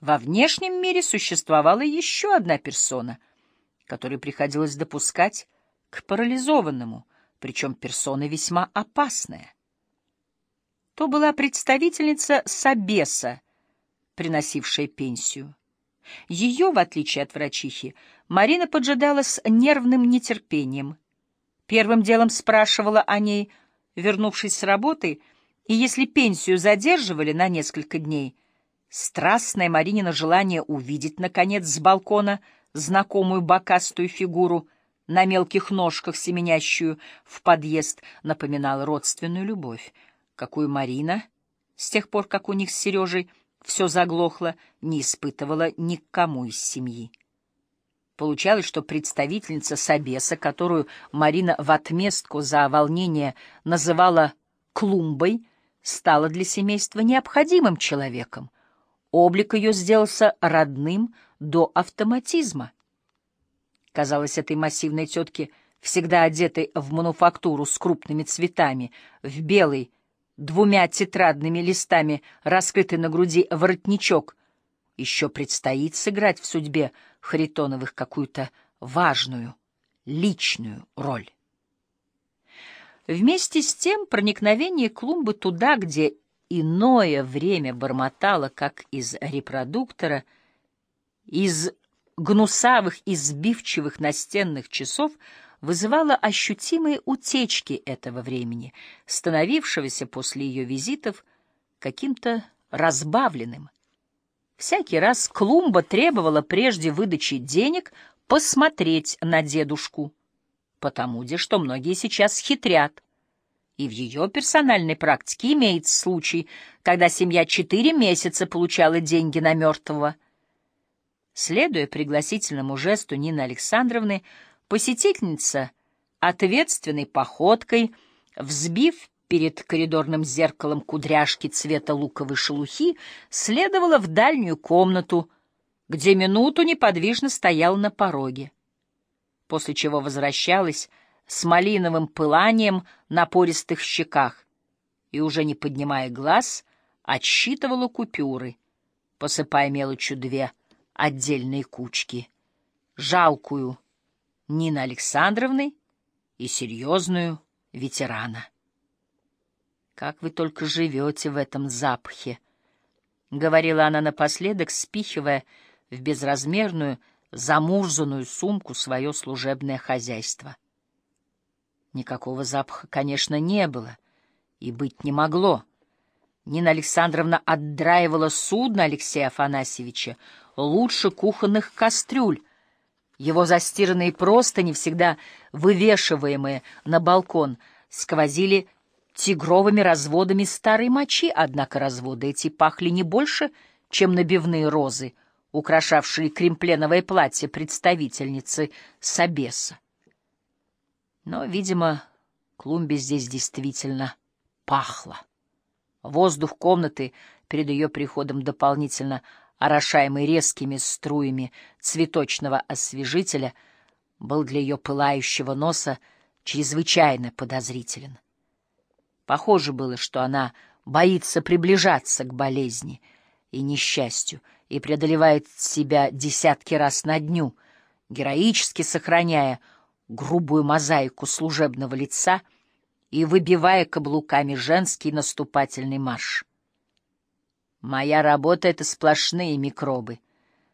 Во внешнем мире существовала еще одна персона, которую приходилось допускать к парализованному, причем персона весьма опасная. То была представительница Сабеса, приносившая пенсию. Ее, в отличие от врачихи, Марина поджидала с нервным нетерпением. Первым делом спрашивала о ней, вернувшись с работы, и если пенсию задерживали на несколько дней, страстное Маринина желание увидеть, наконец, с балкона знакомую бокастую фигуру на мелких ножках, семенящую в подъезд, напоминало родственную любовь, какую Марина, с тех пор, как у них с Сережей все заглохло, не испытывала никому из семьи. Получалось, что представительница Собеса, которую Марина в отместку за волнение называла «клумбой», стала для семейства необходимым человеком. Облик ее сделался родным до автоматизма. Казалось, этой массивной тетке, всегда одетой в мануфактуру с крупными цветами, в белый, двумя тетрадными листами, раскрытый на груди воротничок, еще предстоит сыграть в судьбе Харитоновых какую-то важную, личную роль. Вместе с тем проникновение клумбы туда, где иное время бормотало, как из репродуктора, из гнусавых и сбивчивых настенных часов, вызывало ощутимые утечки этого времени, становившегося после ее визитов каким-то разбавленным, Всякий раз Клумба требовала прежде выдачи денег посмотреть на дедушку, потому де, что многие сейчас хитрят. И в ее персональной практике имеется случай, когда семья четыре месяца получала деньги на мертвого. Следуя пригласительному жесту Нины Александровны, посетительница ответственной походкой, взбив перед коридорным зеркалом кудряшки цвета луковой шелухи, следовала в дальнюю комнату, где минуту неподвижно стояла на пороге, после чего возвращалась с малиновым пыланием на пористых щеках и, уже не поднимая глаз, отсчитывала купюры, посыпая мелочью две отдельные кучки, жалкую Нины Александровны и серьезную ветерана. «Как вы только живете в этом запахе!» — говорила она напоследок, спихивая в безразмерную, замурзанную сумку свое служебное хозяйство. Никакого запаха, конечно, не было и быть не могло. Нина Александровна отдраивала судно Алексея Афанасьевича лучше кухонных кастрюль. Его застиранные простыни, всегда вывешиваемые на балкон, сквозили тигровыми разводами старой мочи, однако разводы эти пахли не больше, чем набивные розы, украшавшие кремпленовое платье представительницы Сабеса. Но, видимо, клумбе здесь действительно пахло. Воздух комнаты перед ее приходом дополнительно орошаемый резкими струями цветочного освежителя, был для ее пылающего носа чрезвычайно подозрителен. Похоже было, что она боится приближаться к болезни и несчастью и преодолевает себя десятки раз на дню, героически сохраняя грубую мозаику служебного лица и выбивая каблуками женский наступательный марш. Моя работа — это сплошные микробы.